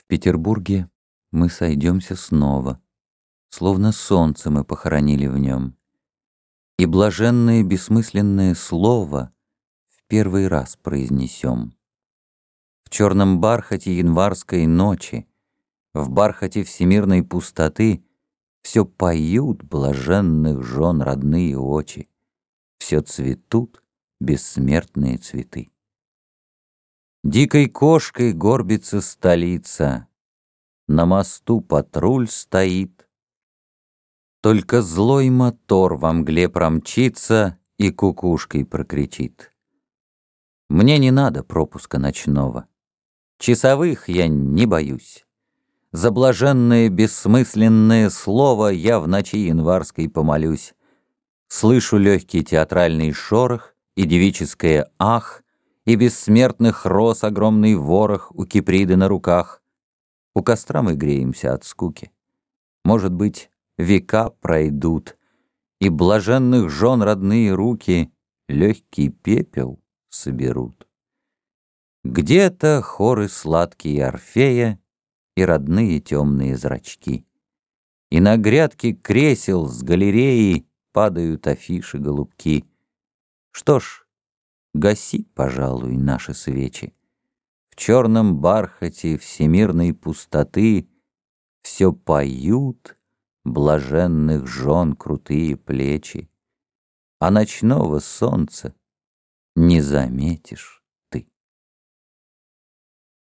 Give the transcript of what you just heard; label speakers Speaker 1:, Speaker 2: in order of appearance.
Speaker 1: В Петербурге мы сойдемся снова, Словно солнце мы похоронили в нем. И блаженное бессмысленное слово В первый раз произнесем. В черном бархате январской ночи, В бархате всемирной пустоты Все поют блаженных жен родные очи, Все цветут бессмертные цветы. Дикой кошкой горбится столица, На мосту патруль стоит. Только злой мотор во мгле промчится И кукушкой прокричит. Мне не надо пропуска ночного. Часовых я не боюсь. За блаженное бессмысленное слово Я в ночи январской помолюсь. Слышу легкий театральный шорох И девическое «ах», и бессмертных роз огромный ворох у Киприды на руках. У костра мы греемся от скуки. Может быть, века пройдут, и блаженных жен родные руки легкий пепел соберут. Где-то хоры сладкие Орфея и родные темные зрачки. И на грядке кресел с галереи падают афиши голубки. Что ж, Гаси, пожалуй, наши свечи. В черном бархате всемирной пустоты Все поют блаженных жен крутые плечи, А ночного солнца не заметишь.